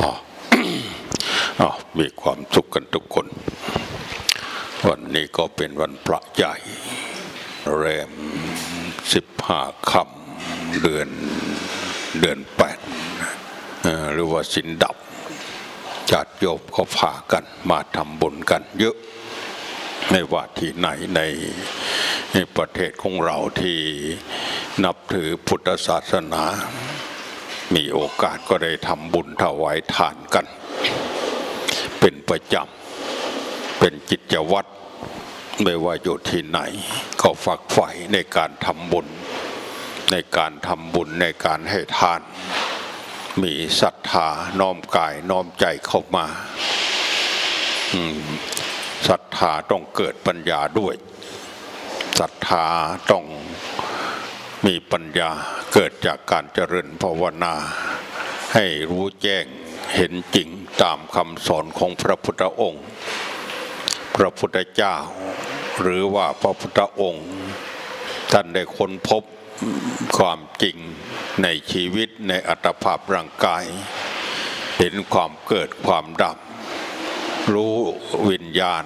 อ๋ออ๋อมีความสุขกันทุกคน วันนี้ก็เป็นวันพระใหญ่แรมสิบห้าค่ำเดือนเดือนแปดหรือว่าสินดับจัดโยมก็พากันมาทำบุญกันเยอะไม่ว่าที่ไหนในในประเทศของเราที่นับถือพุทธศาสนา มีโอกาสก็ได้ทำบุญถวายทานกัน เป็นประจำเป็นกิจวัตรไม่ว่าอยู่ที่ไหน ก็ฝักใฝ่ในการทำบุญ ในการทำบุญในการให้ทาน มีศรัทธาน้อมกายน้อมใจเข้ามาศรัทธาต้องเกิดปัญญาด้วยศรัทธาต้อง มีปัญญาเกิดจากการเจริญภาวนา ให้รู้แจ้งเห็นจริงตามคำสอนของพระพุทธองค์ พระพุทธเจ้า หรือว่าพระพุทธองค์ ท่านได้ค้นพบความจริงในชีวิตในอัตภาพร่างกาย เห็นความเกิดความดับ รู้วิญญาณ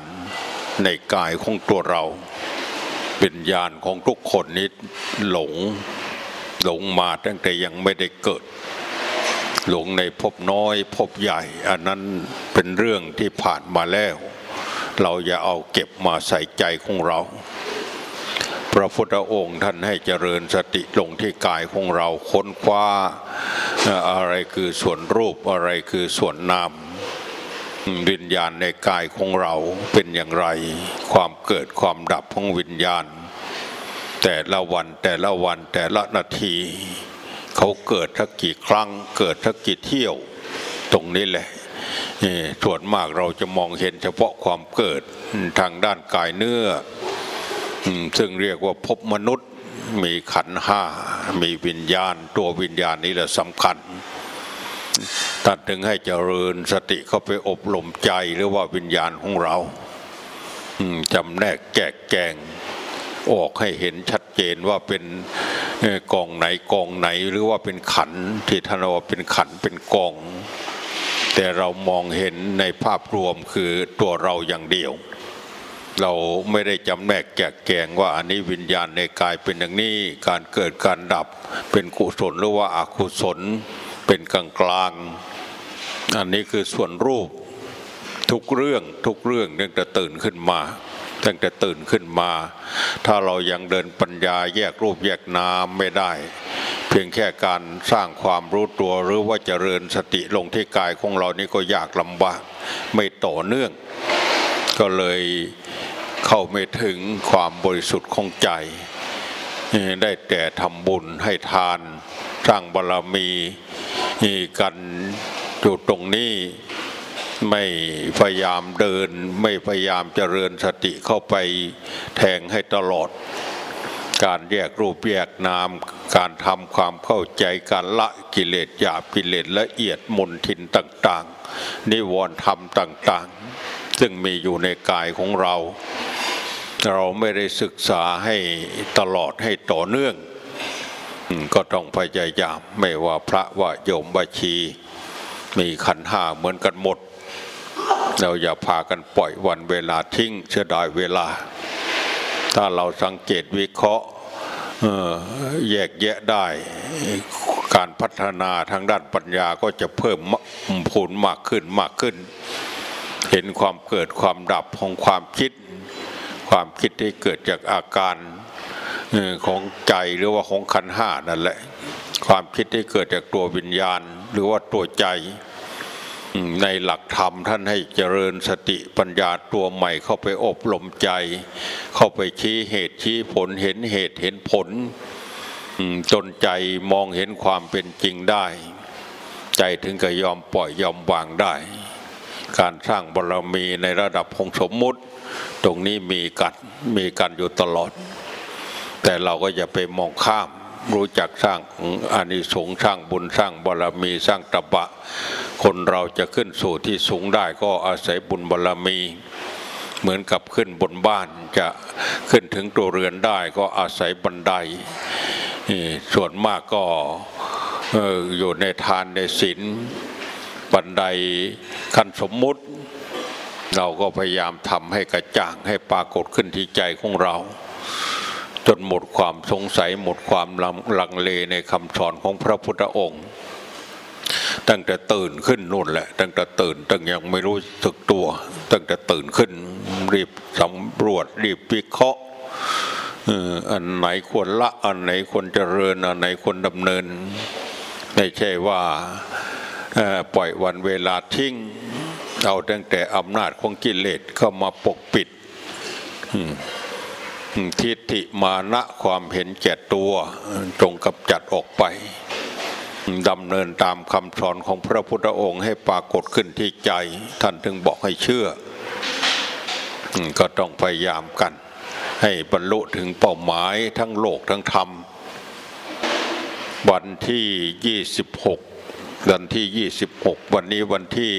ในกายของตัวเรา วิญญาณของทุกคนนี้หลงหลงมาตั้งแต่ยังไม่ได้เกิด หลงในภพน้อยภพใหญ่ อันนั้นเป็นเรื่องที่ผ่านมาแล้ว เราอย่าเอาเก็บมาใส่ใจของเรา พระพุทธองค์ท่านให้เจริญสติลงที่กายของเราค้นคว้าอะไรคือส่วนรูปอะไรคือส่วนนาม วิญญาณในกายของเราเป็นอย่างไร ความเกิดความดับของวิญญาณ แต่ละวันแต่ละวันแต่ละนาที เขาเกิดทักกี่ครั้ง เกิดทักกี่เที่ยว ตรงนี้แหละนี่ส่วนมากเราจะมองเห็นเฉพาะความเกิดทางด้านกายเนื้อ ซึ่งเรียกว่าพบมนุษย์มีขันห้ามีวิญญาณ ตัววิญญาณนี้แหละสำคัญ ตัดถึงให้เจริญสติเข้าไปอบรมใจหรือว่าวิญญาณของเราจำแนกแจกแจงออกให้เห็นชัดเจนว่าเป็นกองไหนกองไหนหรือว่าเป็นขันที่ท่านว่าเป็นขันเป็นกอง แต่เรามองเห็นในภาพรวมคือตัวเราอย่างเดียว เราไม่ได้จำแนกแจกแจงว่าอันนี้วิญญาณในกายเป็นอย่างนี้การเกิดการดับเป็นกุศลหรือว่าอกุศล เป็นกลางกลางอันนี้คือส่วนรูปทุกเรื่องทุกเรื่องตั้งแต่ตื่นขึ้นมาตั้งแต่ตื่นขึ้นมา ถ้าเรายังเดินปัญญาแยกรูปแยกนามไม่ได้ เพียงแค่การสร้างความรู้ตัวหรือว่าเจริญสติลงที่กายของเรานี่ก็ยากลำบากไม่ต่อเนื่อง ก็เลยเข้าไม่ถึงความบริสุทธิ์ของใจ ได้แต่ทำบุญให้ทาน สร้างบารรมี กันอยู่ตรงนี้ไม่พยายามเดิน ไม่พยายามเจริญสติเข้าไปแทงให้ตลอด การแยกรูปแยกนาม การทำความเข้าใจการละกิเลสหยาบกิเลสละเอียดมนทินต่างๆ นิวรณ์ธรรมต่างๆ ซึ่งมีอยู่ในกายของเรา เราไม่ได้ศึกษาให้ตลอดให้ต่อเนื่อง ก็ต้องพยายามไม่ว่าพระว่าโยมบัชี มีขันห้าเหมือนกันหมด เราอย่าพากันปล่อยวันเวลาทิ้งเสียดายเวลา ถ้าเราสังเกตวิเคราะห์แยกแยะได้การพัฒนาทางด้านปัญญาก็จะเพิ่มผลมากขึ้นมากขึ้น เห็นความเกิดความดับของความคิด ความคิดที่เกิดจากอาการ ของใจหรือว่าของขันห้านั่นแหละ ความคิดที่เกิดจากตัววิญญาณ หรือว่าตัวใจในหลักธรรมท่านให้เจริญสติปัญญาตัวใหม่เข้าไปอบรมใจ เข้าไปชี้เหตุชี้ผลเห็นเหตุเห็นผลจนใจมองเห็นความเป็นจริงได้ ใจถึงกับยอมปล่อยยอมวางได้ การสร้างบารมีในระดับของสมมุติ ตรงนี้มีกันมีกันอยู่ตลอด แต่เราก็อย่าไปมองข้ามรู้จักสร้างอานิสงส์สร้างบุญสร้างบารมีสร้างตบะ คนเราจะขึ้นสู่ที่สูงได้ก็อาศัยบุญบารมี เหมือนกับขึ้นบนบ้านจะขึ้นถึงตัวเรือนได้ก็อาศัยบันไดส่วนมากก็อยู่ในทานในศีลบันไดขั้นสมมุติ เราก็พยายามทำให้กระจ่างให้ปรากฏขึ้นที่ใจของเรา นหมดความสงสัยหมดความลังเลในคำสอนของพระพุทธองค์ ตั้งแต่ตื่นขึ้นนู่นแหละ ตั้งแต่ตื่นตั้งยังไม่รู้สึกตัว ตั้งแต่ตื่นขึ้น รีบสำรวจรีบวิเคราะห์อันไหนควรละ อันไหนควรเจริญ อันไหนควรดำเนิน ไม่ใช่ว่าปล่อยวันเวลาทิ้ง เอาตั้งแต่อำนาจของกิเลสเข้ามาปกปิด อืม ทิฏฐิมานะความเห็นแก่ตัวจงกำจัดออกไปดำเนินตามคำสอนของพระพุทธองค์ให้ปรากฏขึ้นที่ใจ ท่านถึงบอกให้เชื่อ ก็ต้องพยายามกัน ให้บรรลุถึงเป้าหมายทั้งโลกทั้งธรรม วันที่ 26 วันที่ 26 วันนี้วันที่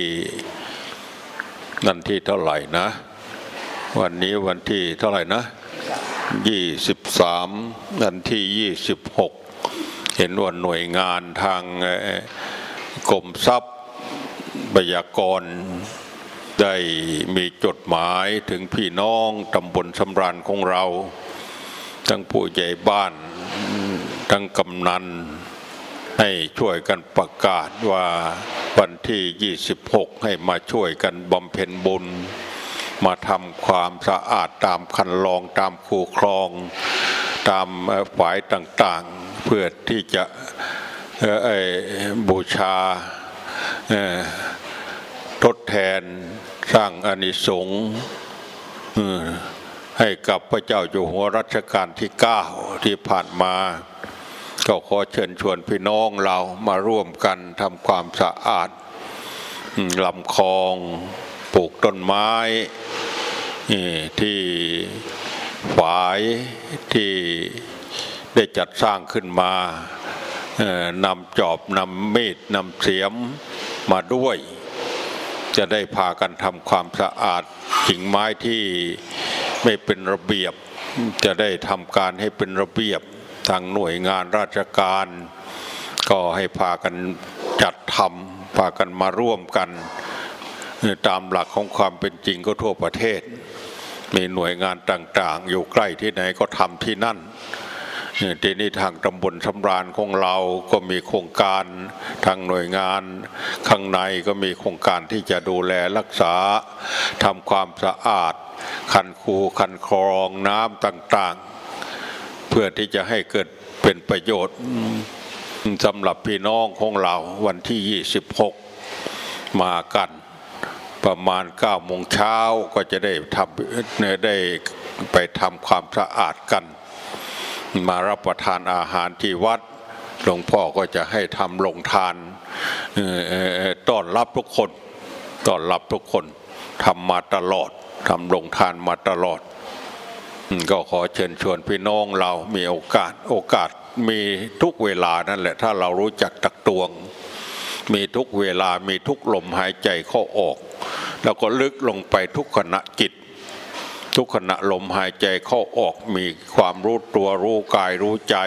วันที่เท่าไหร่นะ วันนี้วันที่เท่าไหร่นะ 23วันที่26เห็นว่าหน่วยงานทางกรมทรัพย์บยากรได้มีจดหมายถึงพี่น้องตำบลสำราญของเรา ทั้งผู้ใหญ่บ้าน ทั้งกำนัน ให้ช่วยกันประกาศว่าวันที่ 26 ให้มาช่วยกันบำเพ็ญบุญ มาทำความสะอาดตามคันลองตามคูคลอง ตามฝ่ายต่างๆ เพื่อที่จะบูชาทดแทนสร้างอานิสงส์ให้กับพระเจ้าอยู่หัวรัชกาลที่ 9 ที่ผ่านมา ก็ขอเชิญชวนพี่น้องเรามาร่วมกันทำความสะอาดลำคลอง ปลูกต้นไม้ที่ฝายที่ได้จัดสร้างขึ้นมานำจอบนำมีดนำเสียมมาด้วย จะได้พากันทำความสะอาดกิ่งไม้ที่ไม่เป็นระเบียบ จะได้ทำการให้เป็นระเบียบทางหน่วยงานราชการ ก็ให้พากันจัดทำพากันมาร่วมกัน ตามหลักของความเป็นจริงก็ทั่วประเทศ มีหน่วยงานต่าง ๆ อยู่ใกล้ที่ไหนก็ทำที่นั่นทีนี้ทางตำบลสำราญของเราก็มีโครงการทางหน่วยงาน ข้างในก็มีโครงการที่จะดูแลรักษาทำความสะอาด คันคูคันคลองน้ำต่างๆ เพื่อที่จะให้เกิดเป็นประโยชน์สำหรับพี่น้องของเราวันที่ 26 มากัน ประมาณ9โมงเช้าก็จะได้ทำได้ไปทำความสะอาดกัน มารับประทานอาหารที่วัดหลวงพ่อก็จะให้ทำลงทานต้อนรับทุกคนต้อนรับทุกคนทำมาตลอดทำลงทานมาตลอด ก็ขอเชิญชวนพี่น้องเรามีโอกาสโอกาสมีทุกเวลานั่นแหละ ถ้าเรารู้จักตักตวง มีทุกเวลามีทุกลมหายใจเข้าออก แล้วก็ลึกลงไปทุกขณะจิต ทุกขณะลมหายใจเข้าออกมีความรู้ตัวรู้กายรู้ใจ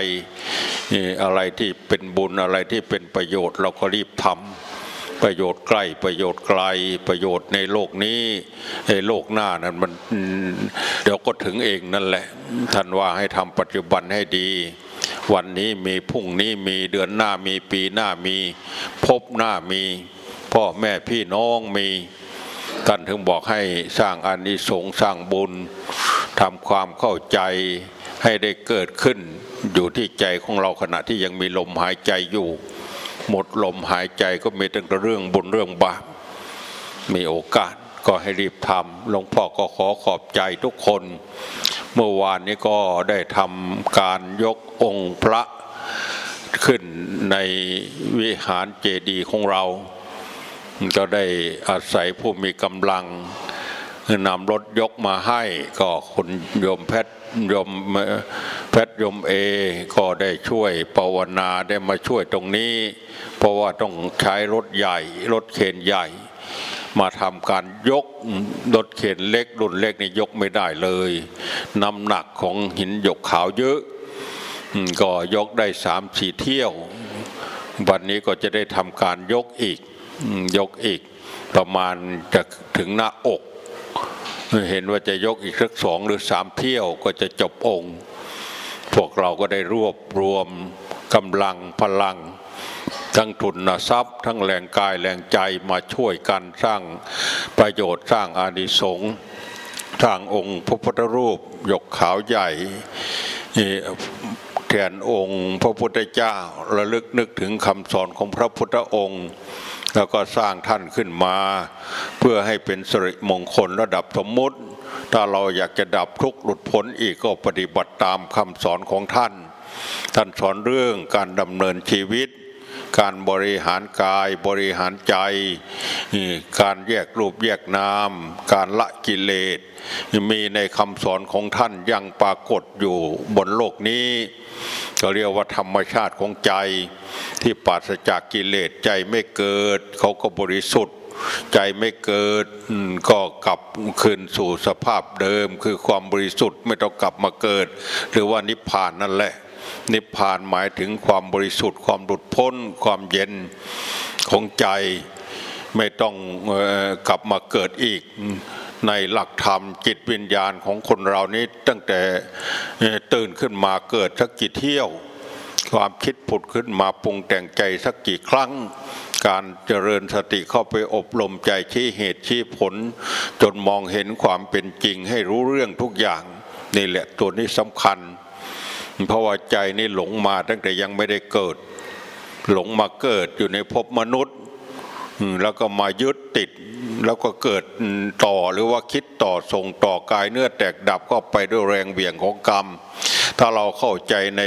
อะไรที่เป็นบุญอะไรที่เป็นประโยชน์เราก็รีบทำประโยชน์ใกล้ประโยชน์ไกลประโยชน์ในโลกนี้ในโลกหน้านั้นมันเดี๋ยวก็ถึงเองนั่นแหละท่านว่าให้ทำปัจจุบันให้ดีวันนี้มีพรุ่งนี้มีเดือนหน้ามีปีหน้ามี พบหน้ามี พ่อแม่พี่น้องมี ท่านถึงบอกให้สร้างอานิสงส์สร้างบุญทำความเข้าใจให้ได้เกิดขึ้น อยู่ที่ใจของเราขณะที่ยังมีลมหายใจอยู่ หมดลมหายใจก็มีแต่เรื่องบุญเรื่องบาปมีโอกาสก็ให้รีบทำหลวงพ่อก็ขอขอบใจทุกคน เมื่อวานนี้ก็ได้ทำการยกองค์พระขึ้นในวิหารเจดีย์ของเรา ก็ได้อาศัยผู้มีกำลังนำรถยกมาให้ ก็คุณโยมแพทย์ยมแพทย์ยมเอ ก็ได้ช่วยภาวนาได้มาช่วยตรงนี้ เพราะว่าต้องใช้รถใหญ่ รถเข็นใหญ่ มาทำการยกรถเข็นเล็กรุ่นเล็กนี่ยกไม่ได้เลยน้ำหนักของหินหยกขาวเยอะก็ยกได้สามสี่เที่ยว วันนี้ก็จะได้ทำการยกอีก ยกอีกประมาณจะถึงหน้าอก เห็นว่าจะยกอีกสักสองหรือสามเที่ยวก็จะจบองค์ พวกเราก็ได้รวบรวมกำลังพลัง ทั้งทุนทรัพย์ ทั้งแรงกายแรงใจมาช่วยกันสร้างประโยชน์สร้างอานิสงส์สร้างองค์พระพุทธรูปยกขาวใหญ่แทนองค์ พระพุทธเจ้าระลึกนึกถึงคำสอนของพระพุทธองค์ แล้วก็สร้างท่านขึ้นมา เพื่อให้เป็นสิริมงคลระดับสมมุติ ถ้าเราอยากจะดับทุกข์หลุดพ้นอีกก็ปฏิบัติตามคำสอนของท่าน ท่านสอนเรื่องการดำเนินชีวิต การบริหารกายบริหารใจ การแยกรูปแยกนาม การละกิเลสมีในคำสอนของท่านยังปรากฏอยู่บนโลกนี้ ก็เรียกว่าธรรมชาติของใจ ที่ปราศจากกิเลสใจไม่เกิด เขาก็บริสุทธิ์ใจไม่เกิดก็กลับคืนสู่สภาพเดิม คือความบริสุทธิ์ไม่ต้องกลับมาเกิด หรือว่านิพพานนั่นแหละ นิพพานหมายถึงความบริสุทธิ์ ความหลุดพ้น ความเย็นของใจ ไม่ต้องกลับมาเกิดอีก ในหลักธรรมจิตวิญญาณของคนเรานี้ตั้งแต่ตื่นขึ้นมาเกิดสักกี่เที่ยว ความคิดผุดขึ้นมาปรุงแต่งใจสักกี่ครั้ง การเจริญสติเข้าไปอบรมใจชี้เหตุชี้ผล จนมองเห็นความเป็นจริงให้รู้เรื่องทุกอย่างนี่แหละตัวนี้สำคัญ เพราะว่าใจนี่หลงมาตั้งแต่ยังไม่ได้เกิด หลงมาเกิดอยู่ในภพมนุษย์ แล้วก็มายึดติดแล้วก็เกิดต่อหรือว่าคิดต่อส่งต่อกายเนื้อแตกดับก็ไปด้วยแรงเบี่ยงของกรรม ถ้าเราเข้าใจใน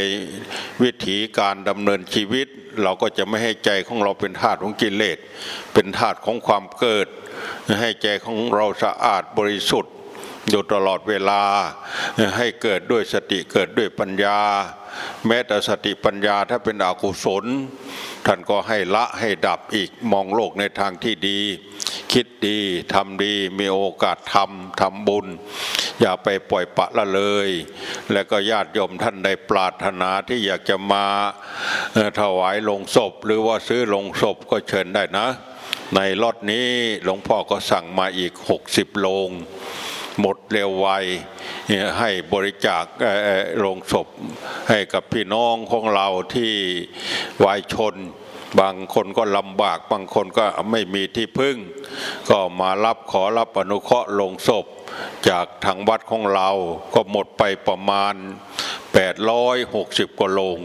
วิถีการดำเนินชีวิต เราก็จะไม่ให้ใจของเราเป็นทาสของกิเลสเป็นทาสของความเกิด ให้ใจของเราสะอาดบริสุทธิ์อยู่ตลอดเวลาให้เกิดด้วยสติเกิดด้วยปัญญา แม้แต่สติปัญญาถ้าเป็นอกุศล ท่านก็ให้ละให้ดับอีกมองโลกในทางที่ดี คิดดีทำดีมีโอกาสทำทำบุญ อย่าไปปล่อยปะละเลย และก็ญาติโยมท่านใดปรารถนาที่อยากจะมาถวายลงศพ หรือว่าซื้อลงศพก็เชิญได้นะ ในล็อตนี้หลวงพ่อก็สั่งมาอีก 60 โลง หมดเร็วไวให้บริจาคเอ่อเอ่อโรงศพให้กับพี่น้องของเราที่วายชนบางคนก็ลำบาก บางคนก็ไม่มีที่พึ่ง ก็มารับขอรับอนุเคราะห์ลงศพ จากทางวัดของเราก็หมดไปประมาณ 860 กว่าโลง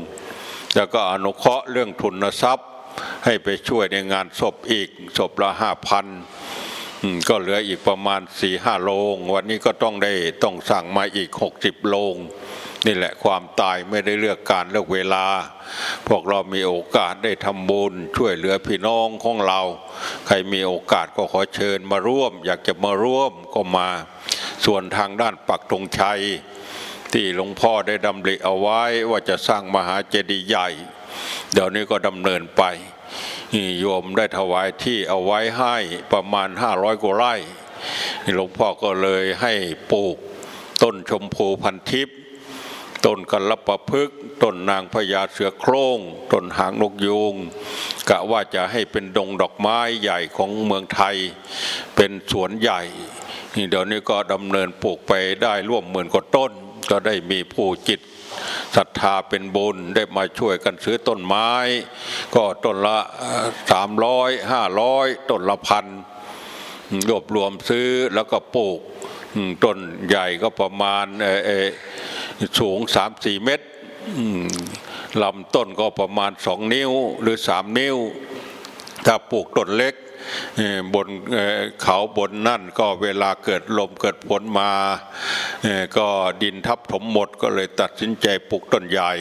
แล้วก็อนุเคราะห์เรื่องทุนทรัพย์ ให้ไปช่วยในงานศพอีกศพละห้าพัน ก็เหลืออีกประมาณสี่ห้าโลง วันนี้ก็ต้องได้ต้องสั่งมาอีกหกสิบโลง นี่แหละความตายไม่ได้เลือกการเลือกเวลา พวกเรามีโอกาสได้ทำบุญช่วยเหลือพี่น้องของเรา ใครมีโอกาสก็ขอเชิญมาร่วม อยากจะมาร่วมก็มา ส่วนทางด้านปักธงชัย ที่หลวงพ่อได้ดำริเอาไว้ว่าจะสร้างมหาเจดีย์ใหญ่ เดี๋ยวนี้ก็ดำเนินไปโยมได้ถวายที่เอาไว้ให้ประมาณ 500กว่าไร่หลวงพ่อก็เลยให้ปลูกต้นชมพูพันทิพย์ต้นกัลปะพฤกต้นนางพญาเสือโคร่งต้นหางนกยูงกะว่าจะให้เป็นดงดอกไม้ใหญ่ของเมืองไทย เป็นสวนใหญ่เดี๋ยวนี้ก็ดำเนินปลูกไปได้ร่วมหมื่นกว่าต้น ก็ได้มีผู้จิต ศรัทธาเป็นบุญได้มาช่วยกันซื้อต้นไม้ ก็ต้นละสามร้อยห้าร้อยต้นละพันรวบรวมซื้อแล้วก็ปลูกต้นใหญ่ก็ประมาณเออสูงสามสี่เมตรลำต้นก็ประมาณสองนิ้วหรือสามนิ้ว ถ้าปลูกต้นเล็กบนเขาบนนั่นก็เวลาเกิดลมเกิดฝนมาก็ดินทับถมหมดก็เลยตัดสินใจปลูกต้นใหญ่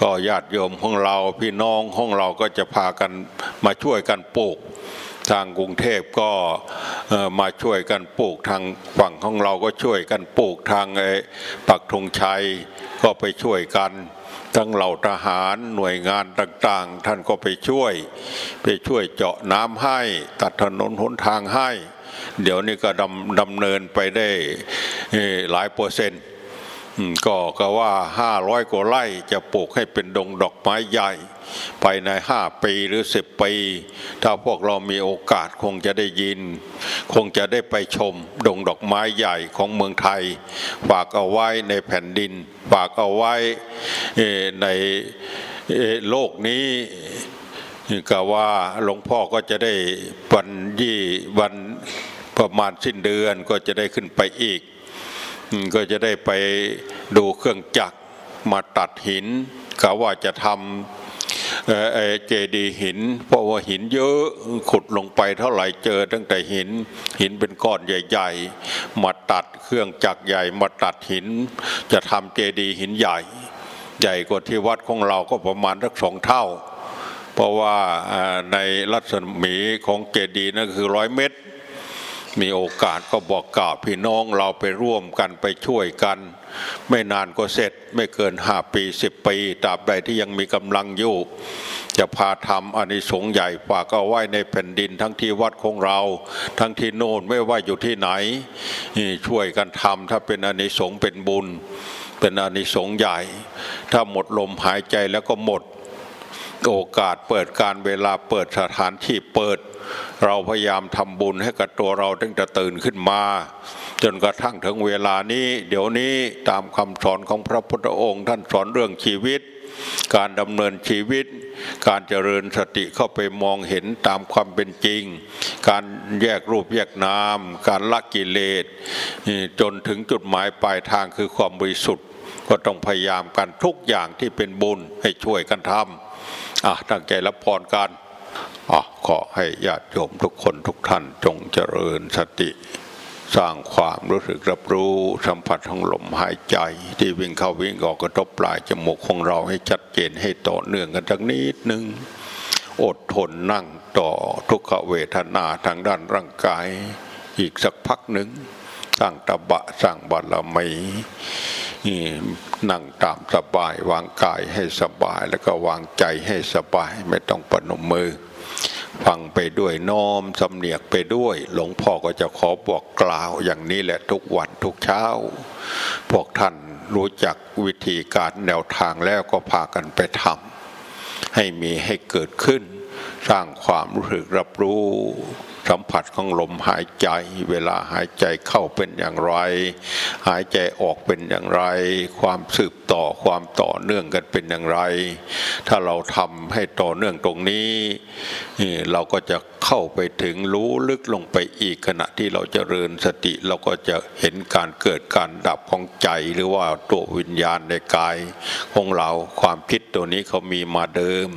ก็ญาติโยมของเราพี่น้องของเราก็จะพากันมาช่วยกันปลูกทางกรุงเทพก็มาช่วยกันปลูกทางฝั่งของเราก็ช่วยกันปลูกทางปักธงชัยก็ไปช่วยกัน ทั้งเหล่าทหารหน่วยงานต่างๆ ท่านก็ไปช่วย ไปช่วยเจาะน้ำให้ ตัดถนนหนทางให้ เดี๋ยวนี้ก็ดำดำเนินไปได้หลายเปอร์เซ็นต์ ก็ก็ว่าห้าร้อยกว่าไร่จะปลูกให้เป็นดงดอกไม้ใหญ่ภายในห้าปีหรือสิบปี ถ้าพวกเรามีโอกาสคงจะได้ยิน คงจะได้ไปชมดงดอกไม้ใหญ่ของเมืองไทย ฝากเอาไว้ในแผ่นดิน ฝากเอาไว้ในโลกนี้ก็ว่าหลวงพ่อก็จะได้วันยี่วันประมาณสิ้นเดือนก็จะได้ขึ้นไปอีก ก็จะได้ไปดูเครื่องจักรมาตัดหินกะว่าจะทำเจดีหิน เพราะว่าหินเยอะขุดลงไปเท่าไหร่เจอตั้งแต่หินหินเป็นก้อนใหญ่ ๆ มาตัดเครื่องจักรใหญ่ มาตัดหิน จะทำเจดีหินใหญ่ ใหญ่กว่าที่วัดของเราก็ประมาณสักสองเท่า เพราะว่าในรัศมีของเจดีนั่นคือร้อยเมตร มีโอกาสก็บอกกล่าวพี่น้องเราไปร่วมกันไปช่วยกัน ไม่นานก็เสร็จไม่เกินห้าปีสิบปีตราบใดที่ยังมีกำลังอยู่ จะพาทำอานิสงส์ใหญ่ฝากเอาไว้ในแผ่นดินทั้งที่วัดของเรา ทั้งที่โน่นไม่ว่าอยู่ที่ไหน ช่วยกันทำถ้าเป็นอานิสงส์เป็นบุญ เป็นอานิสงส์ใหญ่ ถ้าหมดลมหายใจแล้วก็หมด โอกาสเปิดการเวลาเปิดสถานที่เปิด เราพยายามทำบุญให้กับตัวเราตั้งแต่ตื่นขึ้นมา จนกระทั่งถึงเวลานี้ เดี๋ยวนี้ตามคำสอนของพระพุทธองค์ ท่านสอนเรื่องชีวิต การดำเนินชีวิต การเจริญสติเข้าไปมองเห็นตามความเป็นจริง การแยกรูปแยกนาม การละกิเลสจนถึงจุดหมายปลายทางคือความบริสุทธิ์ ก็ต้องพยายามกันทุกอย่างที่เป็นบุญให้ช่วยกันทำอะตั้งใจรับพรกัน ขอให้ญาติโยมทุกคนทุกท่านจงเจริญสติ สร้างความรู้สึกรับรู้สัมผัสของลมหายใจ ที่วิ่งเข้าวิ่งออกกระทบปลายจมูกของเราให้ชัดเจนให้ต่อเนื่องกันจักนิดหนึ่งอดทนนั่งต่อทุกขเวทนาทางด้านร่างกาย อีกสักพักหนึ่งสร้างตบะสร้างบารมี นั่งตามสบายวางกายให้สบายแล้วก็วางใจให้สบายไม่ต้องปนมมือ ฟังไปด้วยน้อมสำเนียกไปด้วย หลวงพ่อก็จะขอบอกกล่าวอย่างนี้แหละทุกวันทุกเช้า พวกท่านรู้จักวิธีการแนวทางแล้วก็พากันไปทำให้มีให้เกิดขึ้น สร้างความรู้สึกรับรู้ สัมผัสของลมหายใจ เวลาหายใจเข้าเป็นอย่างไร หายใจออกเป็นอย่างไร ความสืบต่อความต่อเนื่องกันเป็นอย่างไร ถ้าเราทำให้ต่อเนื่องตรงนี้ เราก็จะเข้าไปถึงรู้ลึกลงไปอีกขณะที่เราจเจริญสติเราก็จะเห็นการเกิดการดับของใจหรือว่าตัววิญญาณในกายของเราความคิดตัวนี้เขามีมาเดิม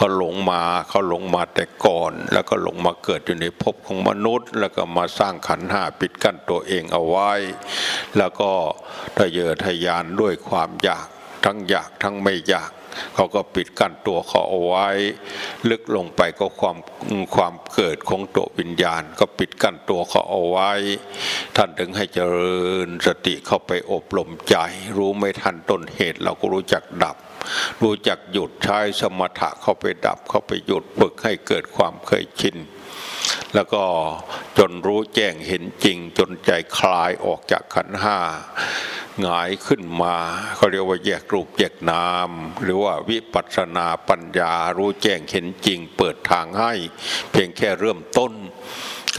เขาหลงมาเขาหลงมาแต่ก่อน แล้วก็หลงมาเกิดอยู่ในภพของมนุษย์ แล้วก็มาสร้างขันห้าปิดกั้นตัวเองเอาไว้ แล้วก็ทะเยอทะยานด้วยความอยากทั้งอยากทั้งไม่อยากเขาก็ปิดกั้นตัวเขาเอาไว้ ลึกลงไปก็ความความเกิดของตัววิญญาณ ก็ปิดกั้นตัวเขาเอาไว้ ท่านถึงให้เจริญสติเข้าไปอบรมใจ รู้ไม่ทันต้นเหตุเราก็รู้จักดับ รู้จักหยุดใช้สมถะเข้าไปดับเข้าไปหยุดฝึกให้เกิดความเคยชินแล้วก็จนรู้แจ้งเห็นจริง จนใจคลายออกจากขันห้าหงายขึ้นมาเขาเรียกว่าแยกรูปแยกนาม หรือว่าวิปัสสนาปัญญารู้แจ้งเห็นจริง เปิดทางให้ เพียงแค่เริ่มต้น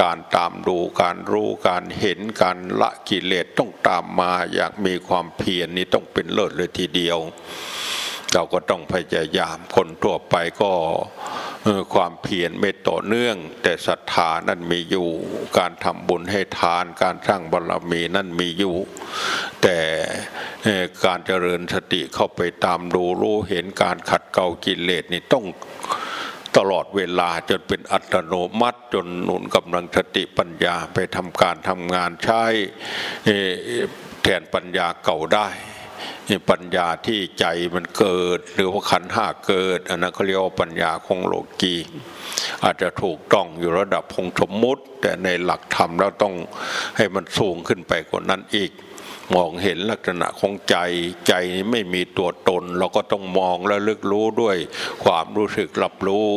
การตามดูการรู้การเห็นการละกิเลสต้องตามมา อย่างมีความเพียรนนี้ต้องเป็นเลิศเลยทีเดียว เราก็ต้องพยายามคนทั่วไปก็ความเพียรไม่ต่อเนื่อง แต่ศรัทธานั้นมีอยู่ การทำบุญให้ทานการสร้างบารมีนั้นมีอยู่ แต่การเจริญสติเข้าไปตามดูรู้เห็นการขัดเกลากิเลสนี่ต้องตลอดเวลาจนเป็นอัตโนมัติจนหนุนกำลังสติปัญญาไปทำการทำงานใช้แทนปัญญาเก่าได้ ปัญญาที่ใจมันเกิด หรือว่าขันห้าเกิดอันนั้นเขาเรียกว่าปัญญาของโลกีอาจจะถูกต้องอยู่ระดับพงสมมุติ แต่ในหลักธรรมแล้วต้องให้มันสูงขึ้นไปกว่านั้นอีก มองเห็นลักษณะของใจ ใจไม่มีตัวตน เราก็ต้องมองและลึกรู้ด้วย ความรู้สึกรับรู้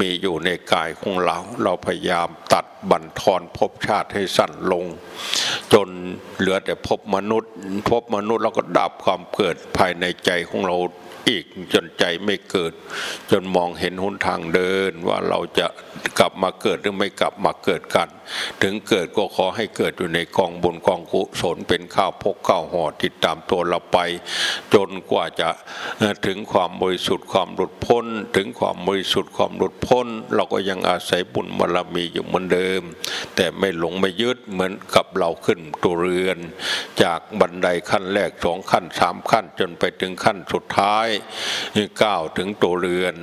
มีอยู่ในกายของเรา เราพยายามตัดบั่นทอนภพชาติให้สั้นลง จนเหลือแต่ภพมนุษย์ภพมนุษย์เราก็ดับความเกิดภายในใจของเราอีกจนใจไม่เกิด จนมองเห็นหนทางเดินว่าเราจะกลับมาเกิดหรือไม่กลับมาเกิดกัน ถึงเกิดก็ขอให้เกิดอยู่ในกองบุญกองกุศลเป็นข้าวพกเข้าห่อติดตามตัวเราไป จนกว่าจะถึงความบริสุทธิ์ความหลุดพ้น ถึงความบริสุทธิ์ความหลุดพ้น เราก็ยังอาศัยบุญบารมีอยู่เหมือนเดิม แต่ไม่หลงไม่ยึดเหมือนกับเราขึ้นตัวเรือน จากบันไดขั้นแรกสองขั้นสามขั้นจนไปถึงขั้นสุดท้ายก้าวถึงตัวเรือน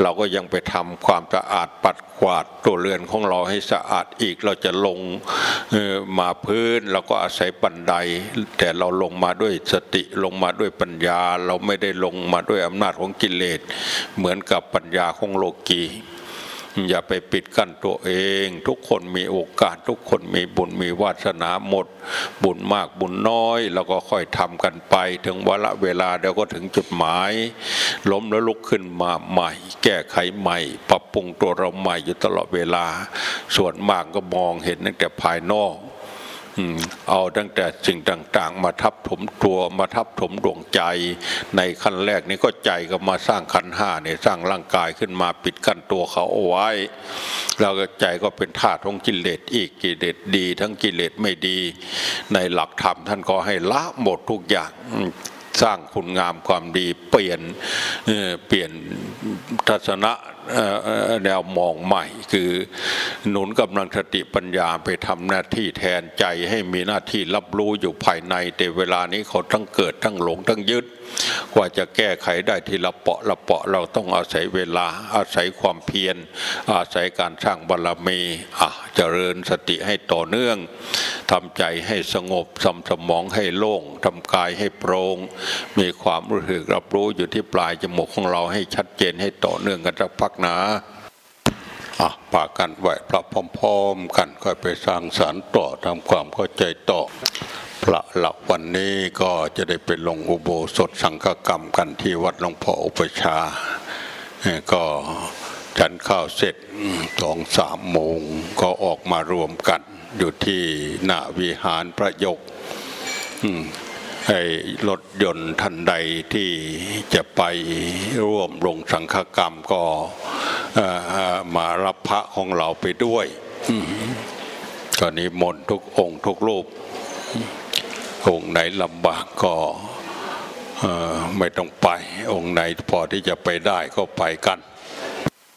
เราก็ยังไปทำความสะอาดปัด กวาดตัวเรือนของเราให้สะอาดอีกเราจะลงมาพื้นเราก็อาศัยบันได แต่เราลงมาด้วยสติลงมาด้วยปัญญา เราไม่ได้ลงมาด้วยอำนาจของกิเลส เหมือนกับปัญญาของโลกี อย่าไปปิดกั้นตัวเอง ทุกคนมีโอกาส ทุกคนมีบุญมีวาสนาหมด บุญมากบุญน้อยเราก็ค่อยทำกันไป ถึงวาระเวลาเดี๋ยวก็ถึงจุดหมาย ล้มแล้วลุกขึ้นมาใหม่ แก้ไขใหม่ ปรับปรุงตัวเราใหม่อยู่ตลอดเวลา ส่วนมากก็มองเห็นตั้งแต่ภายนอก เอาตั้งแต่สิ่งต่าง ๆ มาทับถมตัวมาทับถมดวงใจ ในขั้นแรกนี้ก็ใจก็มาสร้างขันห้าเนี่ยสร้างร่างกายขึ้นมาปิดกั้นตัวเขาเอาไว้ เราก็ใจก็เป็นธาตุของกิเลสอีกกิเลสดี ทั้งกิเลสไม่ดี ในหลักธรรมท่านก็ให้ละหมดทุกอย่างสร้างคุณงามความดีเปลี่ยนเปลี่ยนทัศนะ แนวมองใหม่ คือหนุนกำลังสติปัญญาไปทำหน้าที่แทนใจให้มีหน้าที่รับรู้อยู่ภายใน แต่เวลานี้เขาทั้งเกิดทั้งหลงทั้งยึดกว่าจะแก้ไขได้ทีละเปาะละเปาะเราต้องอาศัยเวลาอาศัยความเพียร อาศัยการสร้างบารรมีอะเจริญสติให้ต่อเนื่องทำใจให้สงบทำสมองให้โล่งทำกายให้โปร่งมีความรู้สึกรับรู้อยู่ที่ปลายจมูกของเราให้ชัดเจนให้ต่อเนื่องกันสักพักนะอะปากันไหวพระพร้อมๆกันก็ไปสร้างสารต่อทำความเข้าใจต่อ พระหลักวันนี้ก็จะได้ไปลงอุโบสถสังฆกรรมกันที่วัดหลวงพ่ออุปชา ก็ฉันข้าวเสร็จสองสามโมงก็ออกมารวมกันอยู่ที่หน้าวิหารพระยก ให้รถยนต์ทันใดที่จะไปร่วมลงสังฆกรรมก็มารับพระของเราไปด้วยตอนนี้มนทุกองค์ทุกรูป องค์ไหนลำบากก็ไม่ต้องไป องค์ไหนพอที่จะไปได้ก็ไปกัน